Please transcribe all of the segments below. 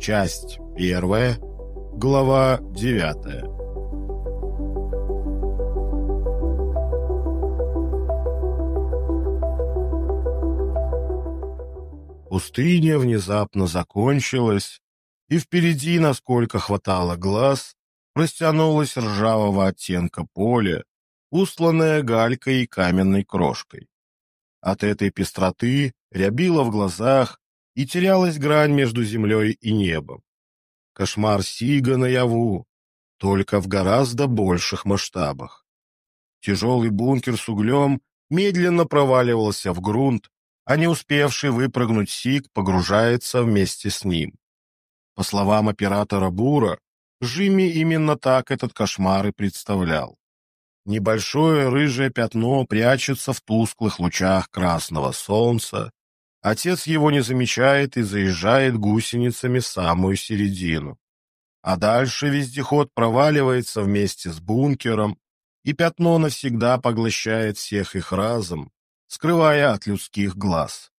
Часть первая, глава девятая. Пустыня внезапно закончилась, и впереди, насколько хватало глаз, простянулось ржавого оттенка поле, устланное галькой и каменной крошкой. От этой пестроты рябило в глазах и терялась грань между землей и небом. Кошмар Сига наяву, только в гораздо больших масштабах. Тяжелый бункер с углем медленно проваливался в грунт, а не успевший выпрыгнуть Сиг погружается вместе с ним. По словам оператора Бура, Жимми именно так этот кошмар и представлял. Небольшое рыжее пятно прячется в тусклых лучах красного солнца. Отец его не замечает и заезжает гусеницами в самую середину. А дальше вездеход проваливается вместе с бункером, и пятно навсегда поглощает всех их разом, скрывая от людских глаз.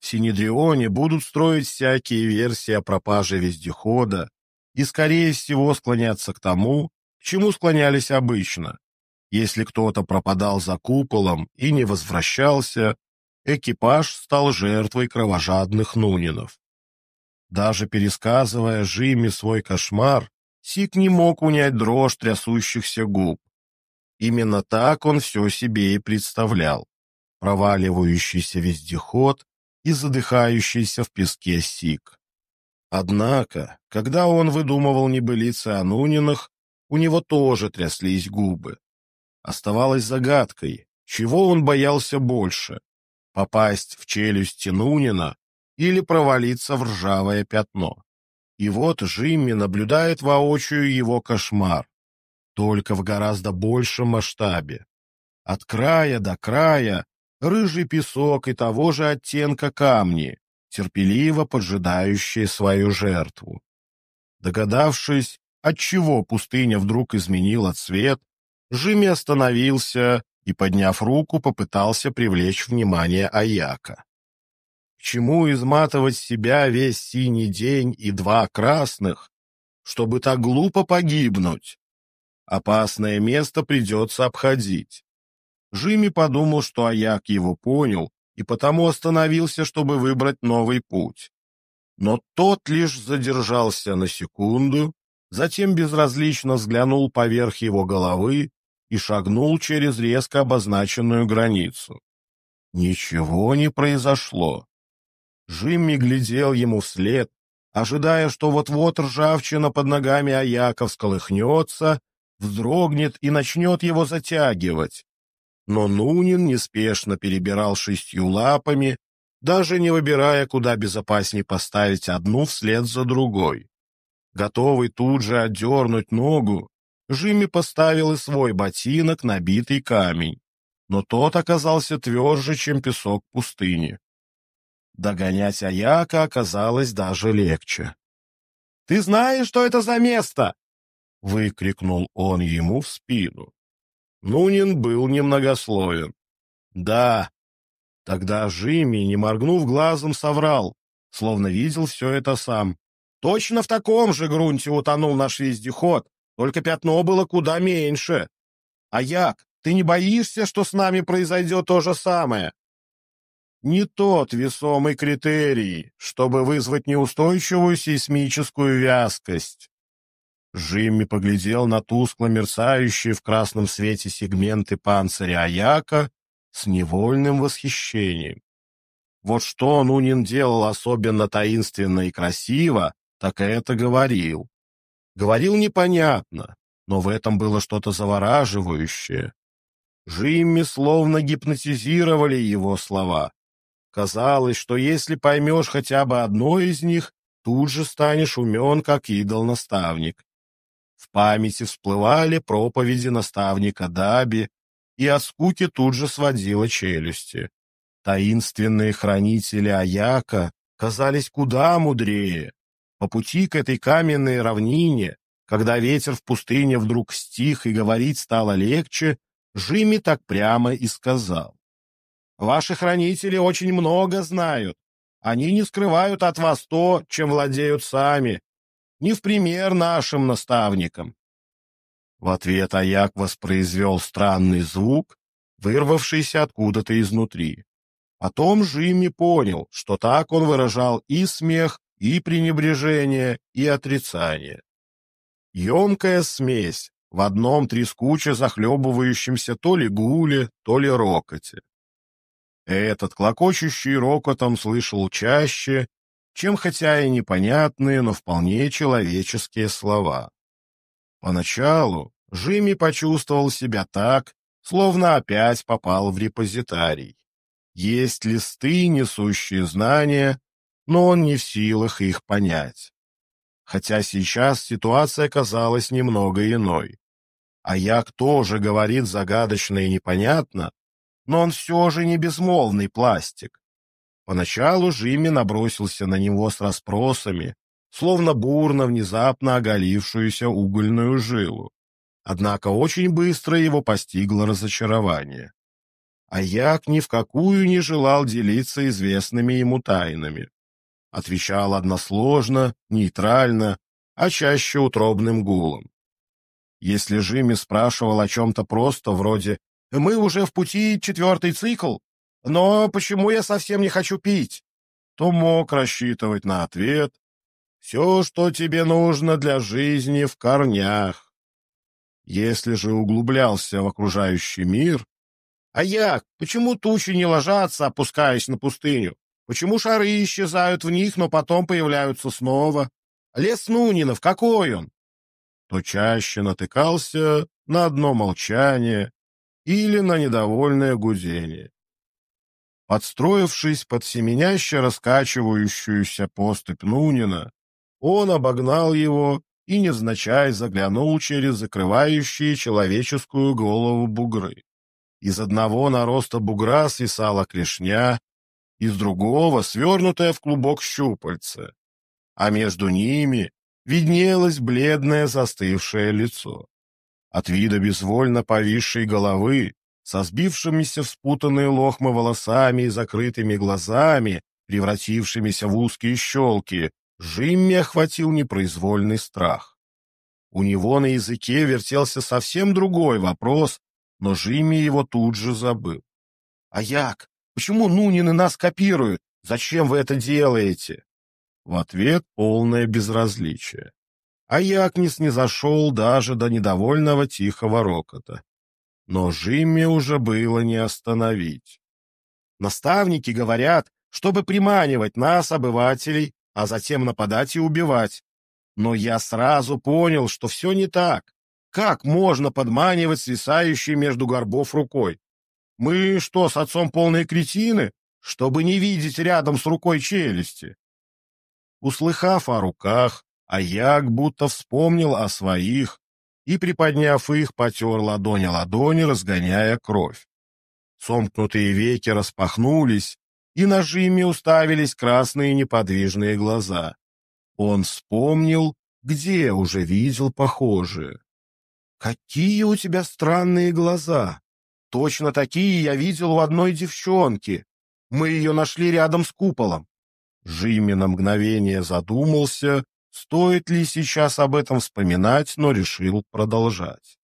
В Синедрионе будут строить всякие версии о пропаже вездехода и, скорее всего, склоняться к тому, к чему склонялись обычно, если кто-то пропадал за куполом и не возвращался, экипаж стал жертвой кровожадных нунинов. Даже пересказывая Жиме свой кошмар, Сик не мог унять дрожь трясущихся губ. Именно так он все себе и представлял. Проваливающийся вездеход и задыхающийся в песке Сик. Однако, когда он выдумывал небылицы о Нунинах, у него тоже тряслись губы. Оставалось загадкой, чего он боялся больше — попасть в челюсть Нунина или провалиться в ржавое пятно. И вот Жимми наблюдает воочию его кошмар, только в гораздо большем масштабе. От края до края рыжий песок и того же оттенка камни, терпеливо поджидающие свою жертву. Догадавшись, отчего пустыня вдруг изменила цвет, Жими остановился и, подняв руку, попытался привлечь внимание Аяка. К чему изматывать себя весь синий день и два красных, чтобы так глупо погибнуть? Опасное место придется обходить. Жими подумал, что Аяк его понял, и потому остановился, чтобы выбрать новый путь. Но тот лишь задержался на секунду, затем безразлично взглянул поверх его головы и шагнул через резко обозначенную границу. Ничего не произошло. Жимми глядел ему вслед, ожидая, что вот-вот ржавчина под ногами Аяков сколыхнется, вздрогнет и начнет его затягивать. Но Нунин неспешно перебирал шестью лапами, даже не выбирая, куда безопаснее поставить одну вслед за другой. Готовый тут же отдернуть ногу, Жимми поставил и свой ботинок на битый камень, но тот оказался тверже, чем песок пустыни. Догонять Аяка оказалось даже легче. — Ты знаешь, что это за место? — выкрикнул он ему в спину. Нунин был немногословен. — Да. Тогда Жимми, не моргнув глазом, соврал, словно видел все это сам. — Точно в таком же грунте утонул наш вездеход, только пятно было куда меньше. А як, ты не боишься, что с нами произойдет то же самое? Не тот весомый критерий, чтобы вызвать неустойчивую сейсмическую вязкость. Жимми поглядел на тускло мерцающие в красном свете сегменты панциря Аяка с невольным восхищением. Вот что Нунин делал особенно таинственно и красиво, так это говорил. Говорил непонятно, но в этом было что-то завораживающее. Жимми словно гипнотизировали его слова. Казалось, что если поймешь хотя бы одно из них, тут же станешь умен, как идол-наставник. В памяти всплывали проповеди наставника Даби, и от скуки тут же сводило челюсти. Таинственные хранители Аяка казались куда мудрее. По пути к этой каменной равнине, когда ветер в пустыне вдруг стих и говорить стало легче, Жими так прямо и сказал. «Ваши хранители очень много знают, Они не скрывают от вас то, чем владеют сами. Не в пример нашим наставникам. В ответ Аяк воспроизвел странный звук, вырвавшийся откуда-то изнутри. Потом Жимми понял, что так он выражал и смех, и пренебрежение, и отрицание. Емкая смесь, в одном трескуче захлебывающемся то ли гуле, то ли рокоте. Этот клокочущий рокотом слышал чаще, чем хотя и непонятные, но вполне человеческие слова. Поначалу Жими почувствовал себя так, словно опять попал в репозитарий. Есть листы, несущие знания, но он не в силах их понять. Хотя сейчас ситуация казалась немного иной. А Як тоже говорит загадочно и непонятно, но он все же не безмолвный пластик. Поначалу Жимми набросился на него с расспросами, словно бурно внезапно оголившуюся угольную жилу. Однако очень быстро его постигло разочарование. А Як ни в какую не желал делиться известными ему тайнами. Отвечал односложно, нейтрально, а чаще утробным гулом. Если Жимми спрашивал о чем-то просто, вроде «Мы уже в пути четвертый цикл, но почему я совсем не хочу пить?» то мог рассчитывать на ответ все, что тебе нужно для жизни в корнях. Если же углублялся в окружающий мир... А як? Почему тучи не ложатся, опускаясь на пустыню? Почему шары исчезают в них, но потом появляются снова? Лес Нунинов, какой он? То чаще натыкался на одно молчание или на недовольное гудение. Подстроившись под семеняще раскачивающуюся поступь Нунина, он обогнал его и, невзначай, заглянул через закрывающие человеческую голову бугры. Из одного нароста бугра свисала клешня, из другого — свернутая в клубок щупальце, а между ними виднелось бледное застывшее лицо. От вида безвольно повисшей головы, со сбившимися в спутанные лохмы волосами и закрытыми глазами, превратившимися в узкие щелки, Жимми охватил непроизвольный страх. У него на языке вертелся совсем другой вопрос, но Жимми его тут же забыл. «А як? Почему Нунины нас копируют? Зачем вы это делаете?» В ответ полное безразличие. А як не снизошел даже до недовольного тихого рокота. Но Жимми уже было не остановить. Наставники говорят, чтобы приманивать нас, обывателей, а затем нападать и убивать. Но я сразу понял, что все не так. Как можно подманивать свисающей между горбов рукой? Мы что, с отцом полные кретины, чтобы не видеть рядом с рукой челюсти? Услыхав о руках, Аяк будто вспомнил о своих и, приподняв их, потер ладонь о ладони, разгоняя кровь. Сомкнутые веки распахнулись, и на Жиме уставились красные неподвижные глаза. Он вспомнил, где уже видел похожие. «Какие у тебя странные глаза! Точно такие я видел у одной девчонки. Мы ее нашли рядом с куполом». Жимми на мгновение задумался, стоит ли сейчас об этом вспоминать, но решил продолжать.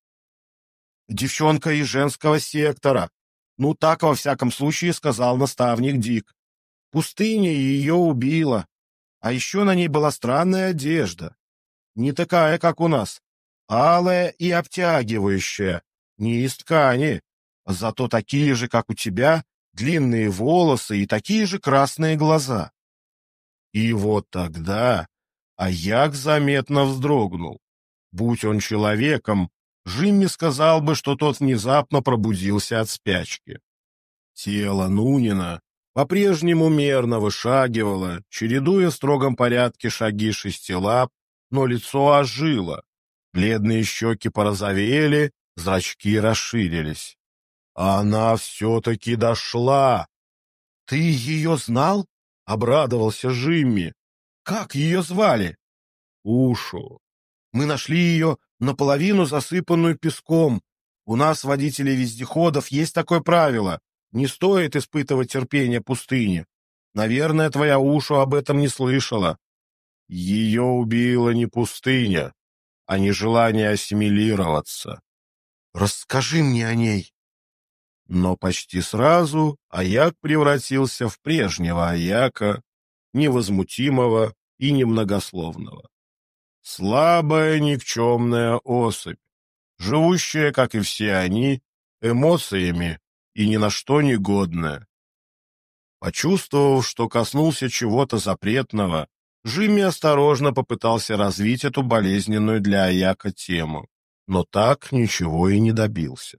«Девчонка из женского сектора. Ну, так, во всяком случае, сказал наставник Дик. Пустыня ее убила. А еще на ней была странная одежда. Не такая, как у нас. Алая и обтягивающая. Не из ткани. Зато такие же, как у тебя, длинные волосы и такие же красные глаза. И вот тогда Аяк заметно вздрогнул. Будь он человеком, Жимми сказал бы, что тот внезапно пробудился от спячки. Тело Нунина по-прежнему мерно вышагивало, чередуя в строгом порядке шаги шести лап, но лицо ожило. Бледные щеки порозовели, зрачки расширились. Она все-таки дошла. — Ты ее знал? — обрадовался Жимми. — Как ее звали? — Ушу. Мы нашли ее наполовину засыпанную песком. У нас, водителей вездеходов, есть такое правило. Не стоит испытывать терпение пустыни. Наверное, твоя ушу об этом не слышала. Ее убила не пустыня, а не желание ассимилироваться. Расскажи мне о ней. Но почти сразу Аяк превратился в прежнего Аяка, невозмутимого и немногословного. Слабая никчемная особь, живущая, как и все они, эмоциями и ни на что не годная. Почувствовав, что коснулся чего-то запретного, Жимми осторожно попытался развить эту болезненную для Аяка тему, но так ничего и не добился.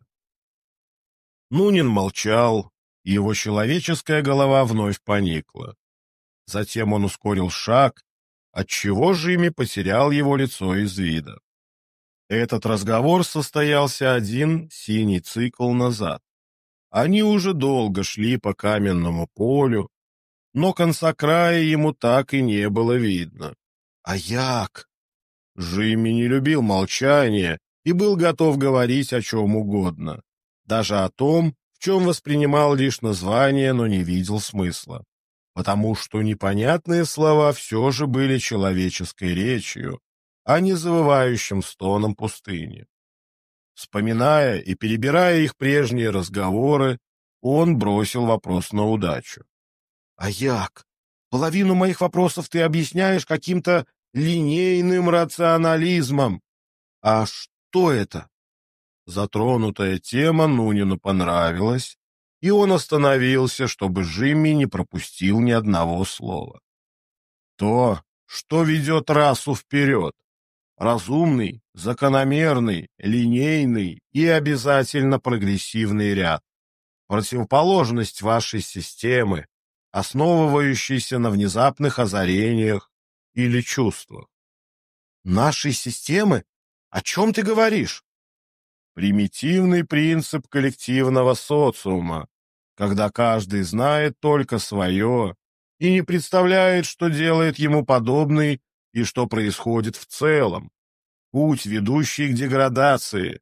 Нунин молчал, его человеческая голова вновь поникла. Затем он ускорил шаг, отчего Жими потерял его лицо из вида. Этот разговор состоялся один синий цикл назад. Они уже долго шли по каменному полю, но конца края ему так и не было видно. А як? Жими не любил молчания и был готов говорить о чем угодно, даже о том, в чем воспринимал лишь название, но не видел смысла, потому что непонятные слова все же были человеческой речью, а не завывающим стоном пустыни. Вспоминая и перебирая их прежние разговоры, он бросил вопрос на удачу. — А як? Половину моих вопросов ты объясняешь каким-то линейным рационализмом. А что это? Затронутая тема Нунину понравилась, и он остановился, чтобы Жимми не пропустил ни одного слова. То, что ведет расу вперед, разумный, закономерный, линейный и обязательно прогрессивный ряд. Противоположность вашей системы, основывающейся на внезапных озарениях или чувствах. Нашей системы? О чем ты говоришь? Примитивный принцип коллективного социума, когда каждый знает только свое и не представляет, что делает ему подобный и что происходит в целом. Путь, ведущий к деградации,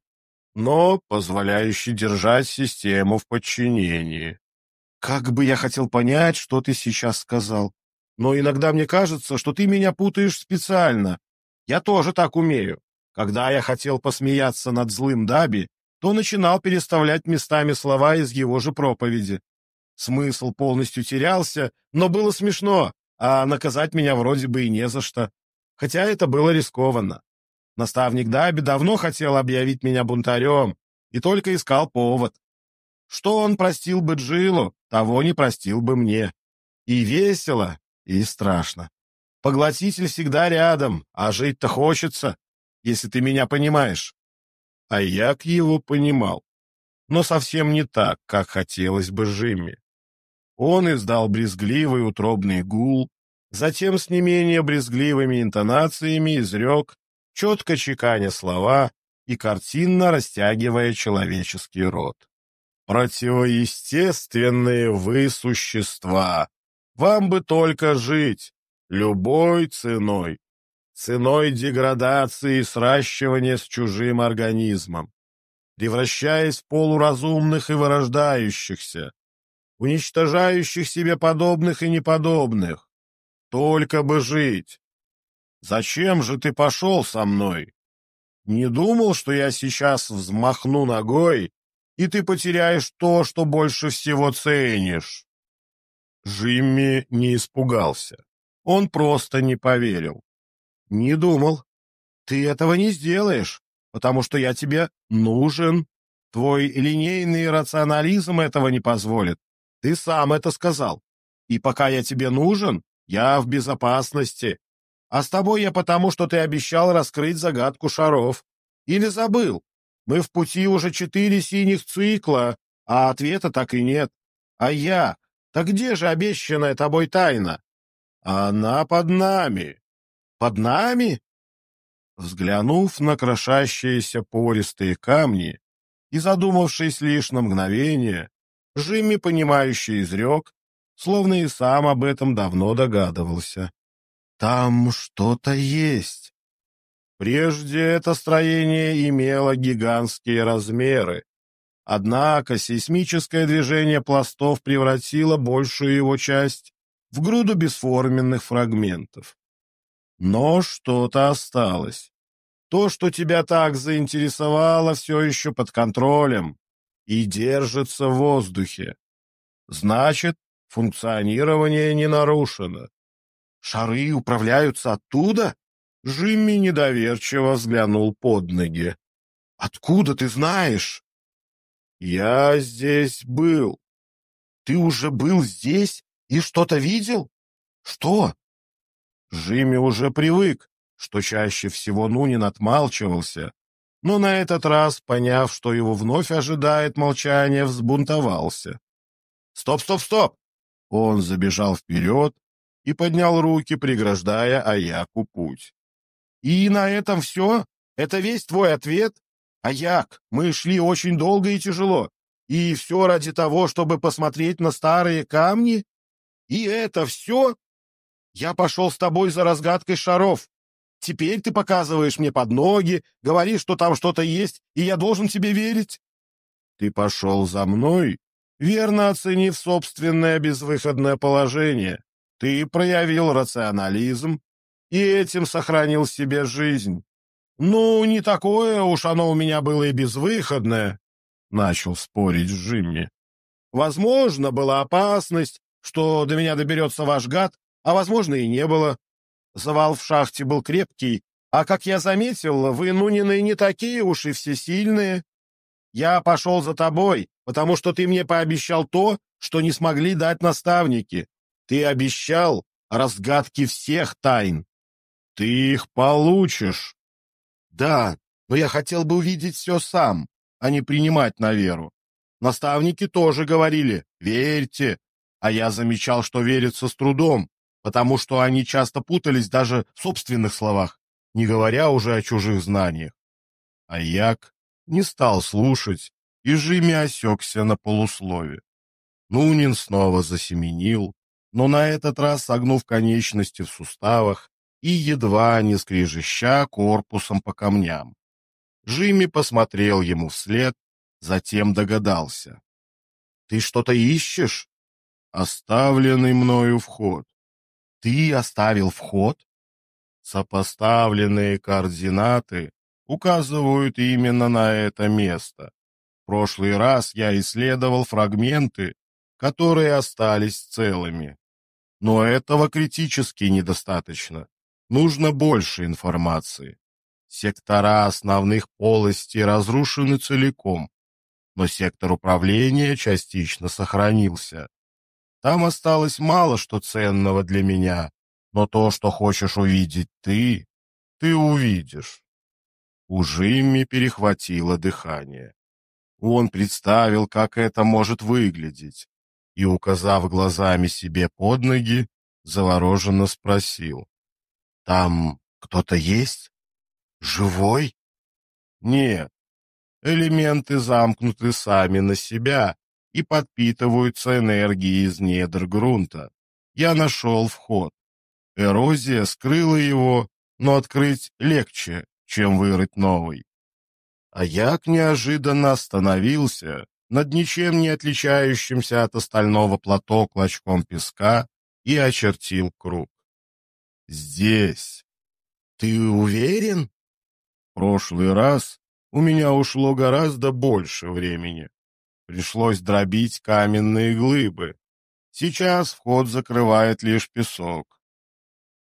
но позволяющий держать систему в подчинении. Как бы я хотел понять, что ты сейчас сказал. Но иногда мне кажется, что ты меня путаешь специально. Я тоже так умею. Когда я хотел посмеяться над злым Даби, то начинал переставлять местами слова из его же проповеди. Смысл полностью терялся, но было смешно, а наказать меня вроде бы и не за что хотя это было рискованно. Наставник Даби давно хотел объявить меня бунтарем и только искал повод. Что он простил бы Джилу, того не простил бы мне. И весело, и страшно. Поглотитель всегда рядом, а жить-то хочется, если ты меня понимаешь. А як его понимал, но совсем не так, как хотелось бы Жимми. Он издал брезгливый утробный гул, Затем с не менее брезгливыми интонациями изрек, четко чеканя слова и картинно растягивая человеческий род. «Противоестественные вы существа! Вам бы только жить, любой ценой, ценой деградации и сращивания с чужим организмом, превращаясь в полуразумных и вырождающихся, уничтожающих себе подобных и неподобных, только бы жить. Зачем же ты пошел со мной? Не думал, что я сейчас взмахну ногой, и ты потеряешь то, что больше всего ценишь?» Джимми не испугался. Он просто не поверил. «Не думал. Ты этого не сделаешь, потому что я тебе нужен. Твой линейный рационализм этого не позволит. Ты сам это сказал. И пока я тебе нужен, я в безопасности. А с тобой я потому, что ты обещал раскрыть загадку шаров. Или забыл? Мы в пути уже четыре синих цикла, а ответа так и нет. А я? Так где же обещанная тобой тайна? Она под нами. Под нами? Взглянув на крошащиеся пористые камни и задумавшись лишь на мгновение, Жимми, понимающий, изрек, словно и сам об этом давно догадывался. Там что-то есть. Прежде это строение имело гигантские размеры. Однако сейсмическое движение пластов превратило большую его часть в груду бесформенных фрагментов. Но что-то осталось. То, что тебя так заинтересовало, все еще под контролем и держится в воздухе. Значит, функционирование не нарушено. Шары управляются оттуда? Жимми недоверчиво взглянул под ноги. Откуда ты знаешь? Я здесь был. Ты уже был здесь и что-то видел? Что? Жимми уже привык, что чаще всего Нунин отмалчивался, но на этот раз, поняв, что его вновь ожидает молчание, взбунтовался. «Стоп, стоп, стоп!» Он забежал вперед и поднял руки, преграждая Аяку путь. «И на этом все? Это весь твой ответ? Аяк, мы шли очень долго и тяжело, и все ради того, чтобы посмотреть на старые камни? И это все? Я пошел с тобой за разгадкой шаров, Теперь ты показываешь мне под ноги, говоришь, что там что-то есть, и я должен тебе верить. Ты пошел за мной, верно оценив собственное безвыходное положение. Ты проявил рационализм и этим сохранил себе жизнь. Ну, не такое уж оно у меня было и безвыходное, — начал спорить Джимми. Возможно, была опасность, что до меня доберется ваш гад, а возможно и не было. Завал в шахте был крепкий, а, как я заметил, вы, Нунины, не такие уж и всесильные. Я пошел за тобой, потому что ты мне пообещал то, что не смогли дать наставники. Ты обещал разгадки всех тайн. Ты их получишь. Да, но я хотел бы увидеть все сам, а не принимать на веру. Наставники тоже говорили «верьте», а я замечал, что верится с трудом потому что они часто путались даже в собственных словах, не говоря уже о чужих знаниях. А Як не стал слушать, и Жими осекся на полуслове. Нунин снова засеменил, но на этот раз согнув конечности в суставах и едва не скрежеща корпусом по камням. Жими посмотрел ему вслед, затем догадался. — Ты что-то ищешь? — Оставленный мною вход. Ты оставил вход? Сопоставленные координаты указывают именно на это место. В прошлый раз я исследовал фрагменты, которые остались целыми. Но этого критически недостаточно. Нужно больше информации. Сектора основных полостей разрушены целиком, но сектор управления частично сохранился. Там осталось мало что ценного для меня, но то, что хочешь увидеть ты, ты увидишь. У Жимми перехватило дыхание. Он представил, как это может выглядеть, и, указав глазами себе под ноги, завороженно спросил. «Там кто-то есть? Живой?» «Нет. Элементы замкнуты сами на себя и подпитываются энергией из недр грунта. Я нашел вход. Эрозия скрыла его, но открыть легче, чем вырыть новый. А як неожиданно остановился над ничем не отличающимся от остального плато клочком песка и очертил круг. «Здесь. Ты уверен?» Прошлый раз у меня ушло гораздо больше времени. Пришлось дробить каменные глыбы. Сейчас вход закрывает лишь песок.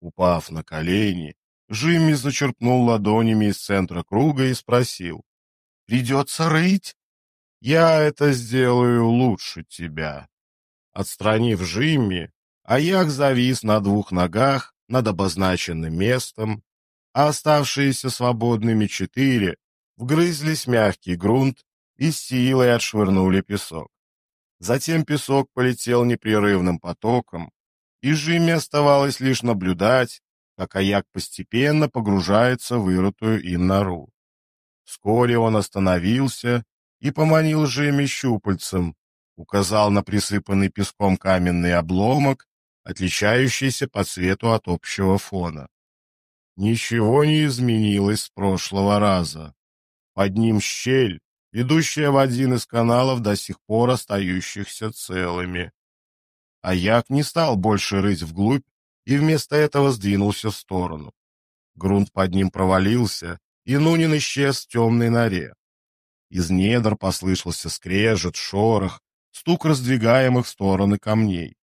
Упав на колени, Жимми зачерпнул ладонями из центра круга и спросил. «Придется рыть?» «Я это сделаю лучше тебя». Отстранив Жимми, Аяк завис на двух ногах над обозначенным местом, а оставшиеся свободными четыре вгрызлись в мягкий грунт и силой отшвырнули песок. Затем песок полетел непрерывным потоком, и Жиме оставалось лишь наблюдать, как Аяк постепенно погружается в вырытую им нору. Вскоре он остановился и поманил Жиме щупальцем, указал на присыпанный песком каменный обломок, отличающийся по цвету от общего фона. Ничего не изменилось с прошлого раза. Под ним щель, ведущая в один из каналов, до сих пор остающихся целыми. А як не стал больше рыть вглубь и вместо этого сдвинулся в сторону. Грунт под ним провалился, и Нунин исчез в темной норе. Из недр послышался скрежет, шорох, стук раздвигаемых в стороны камней.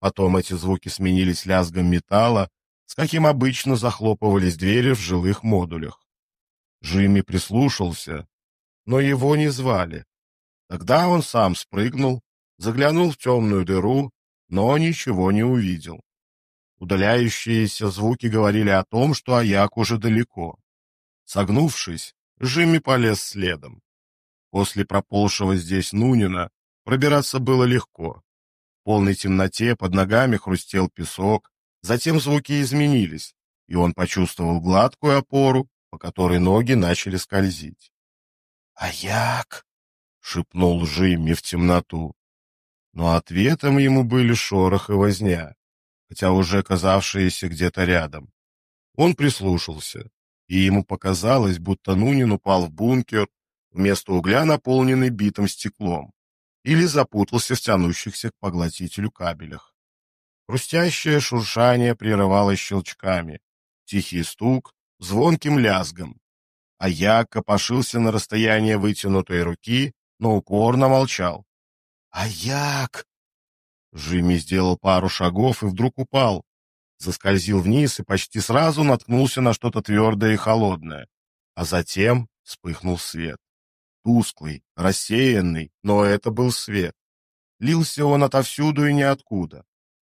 Потом эти звуки сменились лязгом металла, с каким обычно захлопывались двери в жилых модулях. Джимми прислушался, но его не звали. Тогда он сам спрыгнул, заглянул в темную дыру, но ничего не увидел. Удаляющиеся звуки говорили о том, что Аяк уже далеко. Согнувшись, Джимми полез следом. После проползшего здесь Нунина пробираться было легко. В полной темноте под ногами хрустел песок, затем звуки изменились, и он почувствовал гладкую опору, по которой ноги начали скользить. «Аяк!» — шепнул Жимми в темноту. Но ответом ему были шорох и возня, хотя уже казавшиеся где-то рядом. Он прислушался, и ему показалось, будто Нунин упал в бункер, вместо угля наполненный битым стеклом, или запутался в тянущихся к поглотителю кабелях. Хрустящее шуршание прерывалось щелчками, тихий стук звонким лязгом, а я копошился на расстояние вытянутой руки, но упорно молчал. «Аяк!» Жимми сделал пару шагов и вдруг упал. Заскользил вниз и почти сразу наткнулся на что-то твердое и холодное. А затем вспыхнул свет. Тусклый, рассеянный, но это был свет. Лился он отовсюду и ниоткуда.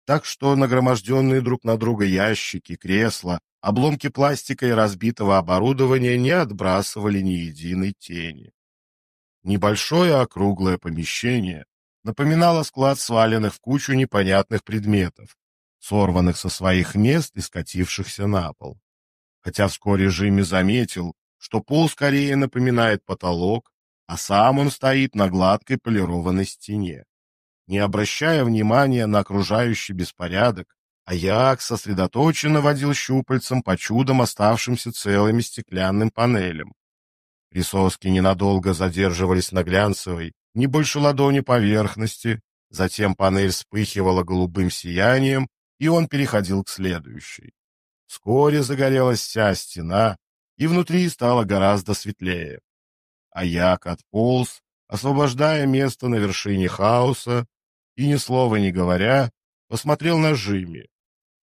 Так что нагроможденные друг на друга ящики, кресла, обломки пластика и разбитого оборудования не отбрасывали ни единой тени. Небольшое округлое помещение напоминало склад сваленных в кучу непонятных предметов, сорванных со своих мест и скатившихся на пол. Хотя вскоре Жимми заметил, что пол скорее напоминает потолок, а сам он стоит на гладкой полированной стене. Не обращая внимания на окружающий беспорядок, Аяк сосредоточенно водил щупальцем по чудом оставшимся целыми стеклянным панелям. Присоски ненадолго задерживались на глянцевой, не больше ладони поверхности, затем панель вспыхивала голубым сиянием, и он переходил к следующей. Вскоре загорелась вся стена, и внутри стало гораздо светлее. Аяк отполз, освобождая место на вершине хаоса, и, ни слова не говоря, посмотрел на Жими.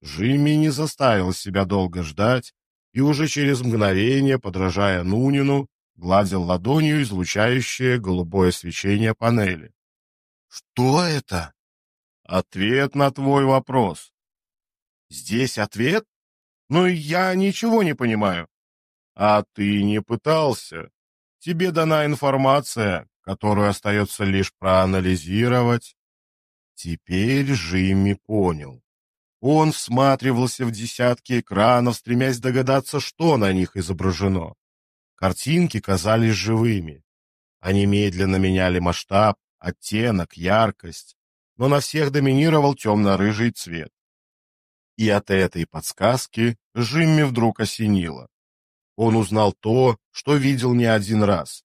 Жими не заставил себя долго ждать и уже через мгновение, подражая Нунину, гладил ладонью излучающее голубое свечение панели. «Что это?» «Ответ на твой вопрос». «Здесь ответ? Ну, я ничего не понимаю». «А ты не пытался. Тебе дана информация, которую остается лишь проанализировать». Теперь Жимми понял. Он всматривался в десятки экранов, стремясь догадаться, что на них изображено. Картинки казались живыми. Они медленно меняли масштаб, оттенок, яркость, но на всех доминировал темно-рыжий цвет. И от этой подсказки Жимми вдруг осенило. Он узнал то, что видел не один раз.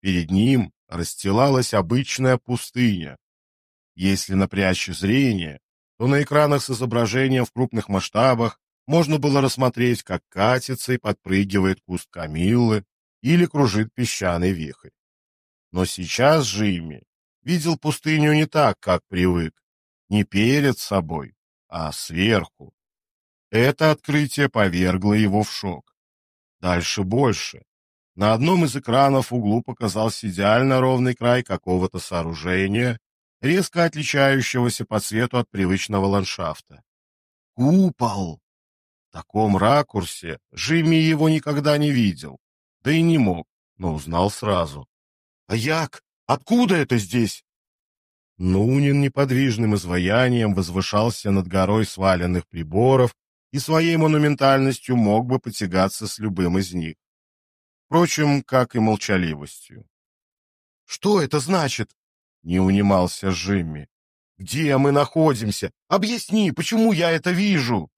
Перед ним расстилалась обычная пустыня. Если напрячь зрение, то на экранах с изображением в крупных масштабах можно было рассмотреть, как катится и подпрыгивает куст камиллы или кружит песчаный вихрь. Но сейчас Жимми видел пустыню не так, как привык, не перед собой, а сверху. Это открытие повергло его в шок. Дальше больше. На одном из экранов в углу показался идеально ровный край какого-то сооружения, резко отличающегося по цвету от привычного ландшафта. Купол! В таком ракурсе Жимми его никогда не видел, да и не мог, но узнал сразу. «А як? Откуда это здесь?» Нунин неподвижным изваянием возвышался над горой сваленных приборов и своей монументальностью мог бы потягаться с любым из них. Впрочем, как и молчаливостью. «Что это значит?» Не унимался Жимми. «Где мы находимся? Объясни, почему я это вижу?»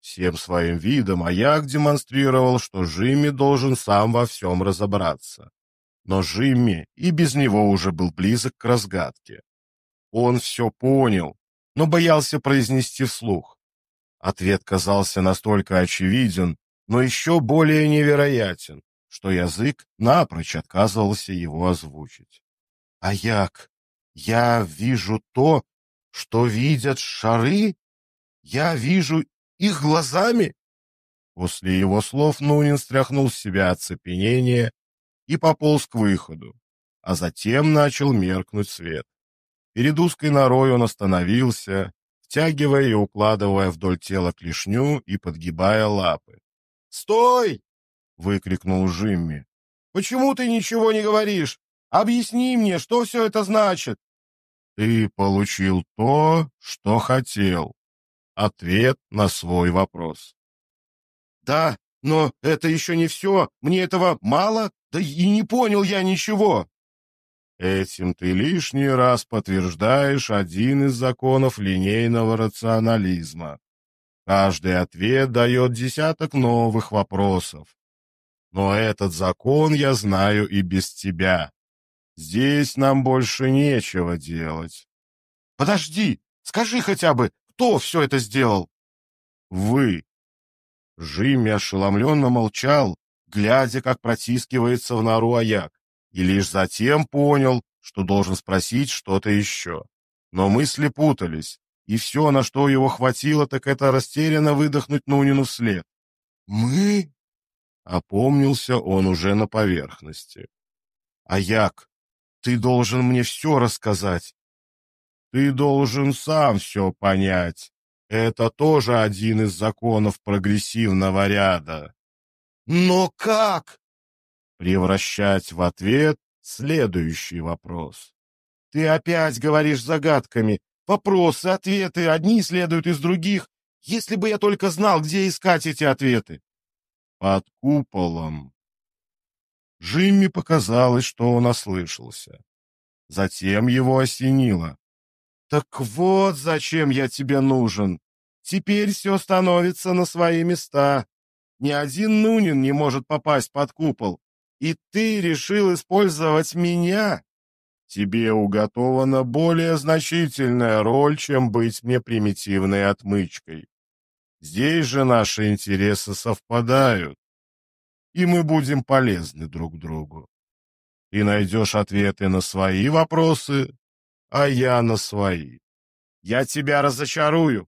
Всем своим видом Аяк демонстрировал, что Жимми должен сам во всем разобраться. Но Жимми и без него уже был близок к разгадке. Он все понял, но боялся произнести вслух. Ответ казался настолько очевиден, но еще более невероятен, что язык напрочь отказывался его озвучить. «Аяк, я вижу то, что видят шары? Я вижу их глазами?» После его слов Нунин стряхнул с себя оцепенение и пополз к выходу, а затем начал меркнуть свет. Перед узкой норой он остановился, втягивая и укладывая вдоль тела клешню и подгибая лапы. «Стой!» — выкрикнул Жимми. «Почему ты ничего не говоришь? Объясни мне, что все это значит?» «Ты получил то, что хотел. Ответ на свой вопрос». «Да, но это еще не все. Мне этого мало, да и не понял я ничего». Этим ты лишний раз подтверждаешь один из законов линейного рационализма. Каждый ответ дает десяток новых вопросов. Но этот закон я знаю и без тебя. Здесь нам больше нечего делать. Подожди, скажи хотя бы, кто все это сделал? Вы. Жимми ошеломленно молчал, глядя, как протискивается в нору Аяк, и лишь затем понял, что должен спросить что-то еще. Но мысли путались, и все, на что его хватило, так это растерянно выдохнуть Нунину вслед. «Мы?» — опомнился он уже на поверхности. «Аяк, ты должен мне все рассказать. Ты должен сам все понять. Это тоже один из законов прогрессивного ряда». «Но как?» Превращать в ответ следующий вопрос. «Ты опять говоришь загадками. Вопросы, ответы, одни следуют из других. Если бы я только знал, где искать эти ответы. Под куполом. Джимми показалось, что он ослышался. Затем его осенило. Так вот, зачем я тебе нужен. Теперь все становится на свои места. Ни один Нунин не может попасть под купол. И ты решил использовать меня? Тебе уготована более значительная роль, чем быть мне примитивной отмычкой. Здесь же наши интересы совпадают, и мы будем полезны друг другу. Ты найдешь ответы на свои вопросы, а я на свои. Я тебя разочарую.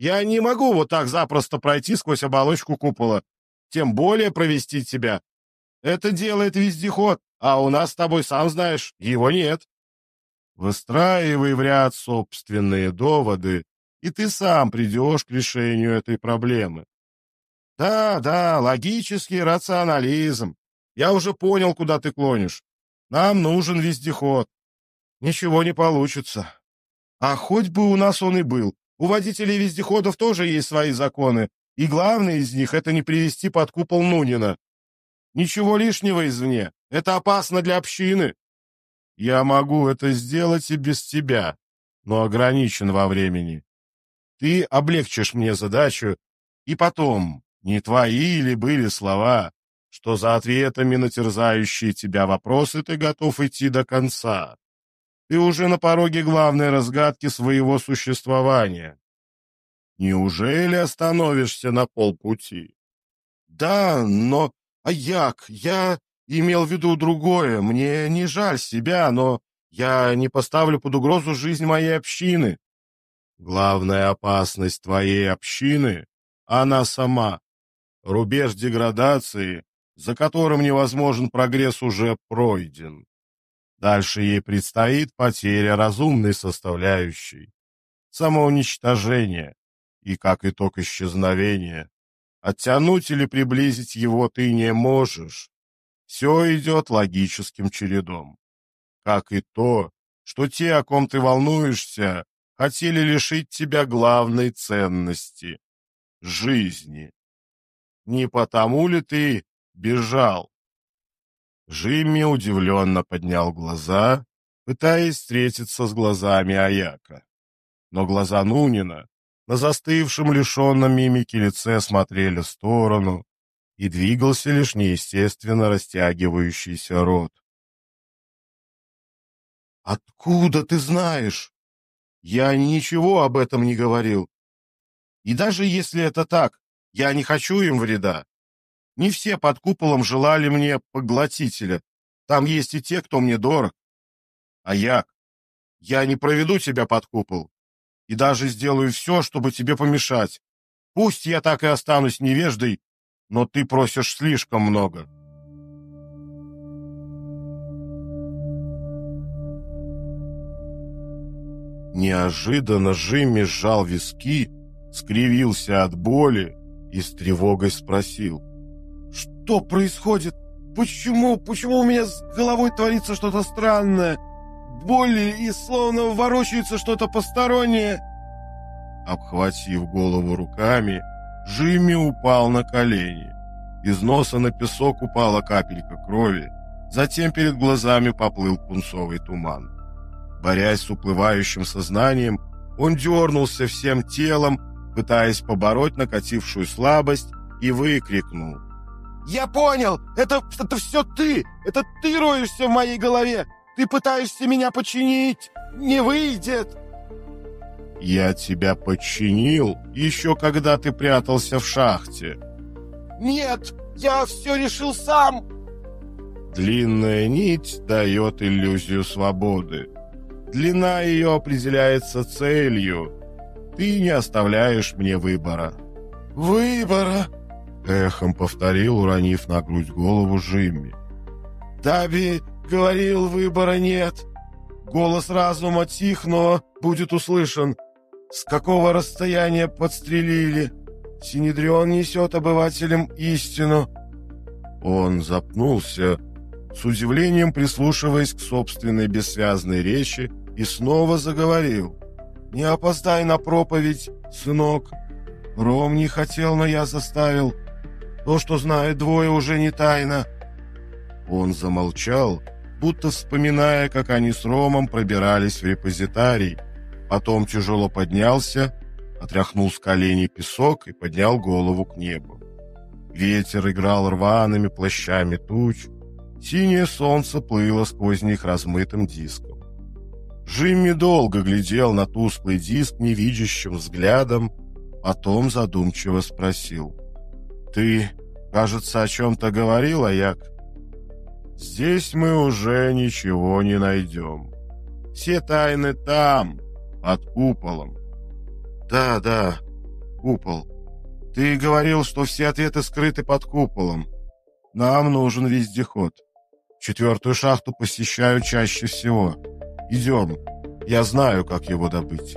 Я не могу вот так запросто пройти сквозь оболочку купола, тем более провести тебя. Это делает вездеход, а у нас с тобой, сам знаешь, его нет. Выстраивай в ряд собственные доводы, и ты сам придешь к решению этой проблемы. Да, да, логический рационализм. Я уже понял, куда ты клонишь. Нам нужен вездеход. Ничего не получится. А хоть бы у нас он и был. У водителей вездеходов тоже есть свои законы, и главный из них — это не привести под купол Нунина. Ничего лишнего извне. Это опасно для общины. Я могу это сделать и без тебя, но ограничен во времени. Ты облегчишь мне задачу, и потом, не твои ли были слова, что за ответами на терзающие тебя вопросы ты готов идти до конца. Ты уже на пороге главной разгадки своего существования. Неужели остановишься на полпути? Да, но а як? Я имел в виду другое. Мне не жаль себя, но я не поставлю под угрозу жизнь моей общины. Главная опасность твоей общины — она сама. Рубеж деградации, за которым невозможен прогресс, уже пройден. Дальше ей предстоит потеря разумной составляющей, самоуничтожение и, как итог, исчезновение. Оттянуть или приблизить его ты не можешь. Все идет логическим чередом. Как и то, что те, о ком ты волнуешься, хотели лишить тебя главной ценности — жизни. Не потому ли ты бежал? Жимми удивленно поднял глаза, пытаясь встретиться с глазами Аяка. Но глаза Нунина на застывшем лишенном мимики лице смотрели в сторону, и двигался лишь неестественно растягивающийся рот. «Откуда ты знаешь?» Я ничего об этом не говорил. И даже если это так, я не хочу им вреда. Не все под куполом желали мне поглотителя. Там есть и те, кто мне дорог. А я... Я не проведу тебя под купол. И даже сделаю все, чтобы тебе помешать. Пусть я так и останусь невеждой, но ты просишь слишком много. Неожиданно Жимми сжал виски, скривился от боли и с тревогой спросил. «Что происходит? Почему, почему у меня с головой творится что-то странное? Боли и словно ворочается что-то постороннее?» Обхватив голову руками, Жимми упал на колени. Из носа на песок упала капелька крови, затем перед глазами поплыл пунцовый туман. Борясь с уплывающим сознанием, он дернулся всем телом, пытаясь побороть накатившую слабость, и выкрикнул. «Я понял! Это, это все ты! Это ты роешься в моей голове! Ты пытаешься меня починить! Не выйдет!» «Я тебя подчинил, еще когда ты прятался в шахте». «Нет, я все решил сам!» Длинная нить дает иллюзию свободы. Длина ее определяется целью. Ты не оставляешь мне выбора». «Выбора?» — эхом повторил, уронив на грудь голову Жимми. «Таби говорил, выбора нет. Голос разума тих, но будет услышан. С какого расстояния подстрелили? Синедрион несет обывателям истину». Он запнулся, с удивлением прислушиваясь к собственной бессвязной речи, и снова заговорил. «Не опоздай на проповедь, сынок. Ром не хотел, но я заставил. То, что знают двое, уже не тайна». Он замолчал, будто вспоминая, как они с Ромом пробирались в репозитарий. Потом тяжело поднялся, отряхнул с коленей песок и поднял голову к небу. Ветер играл рваными плащами туч, Синее солнце плыло сквозь них размытым диском. Джимми долго глядел на тусклый диск невидящим взглядом, потом задумчиво спросил. «Ты, кажется, о чем-то говорил, Аяк?» «Здесь мы уже ничего не найдем. Все тайны там, под куполом». «Да, да, купол. Ты говорил, что все ответы скрыты под куполом. Нам нужен вездеход». Четвертую шахту посещаю чаще всего. Идем. Я знаю, как его добыть.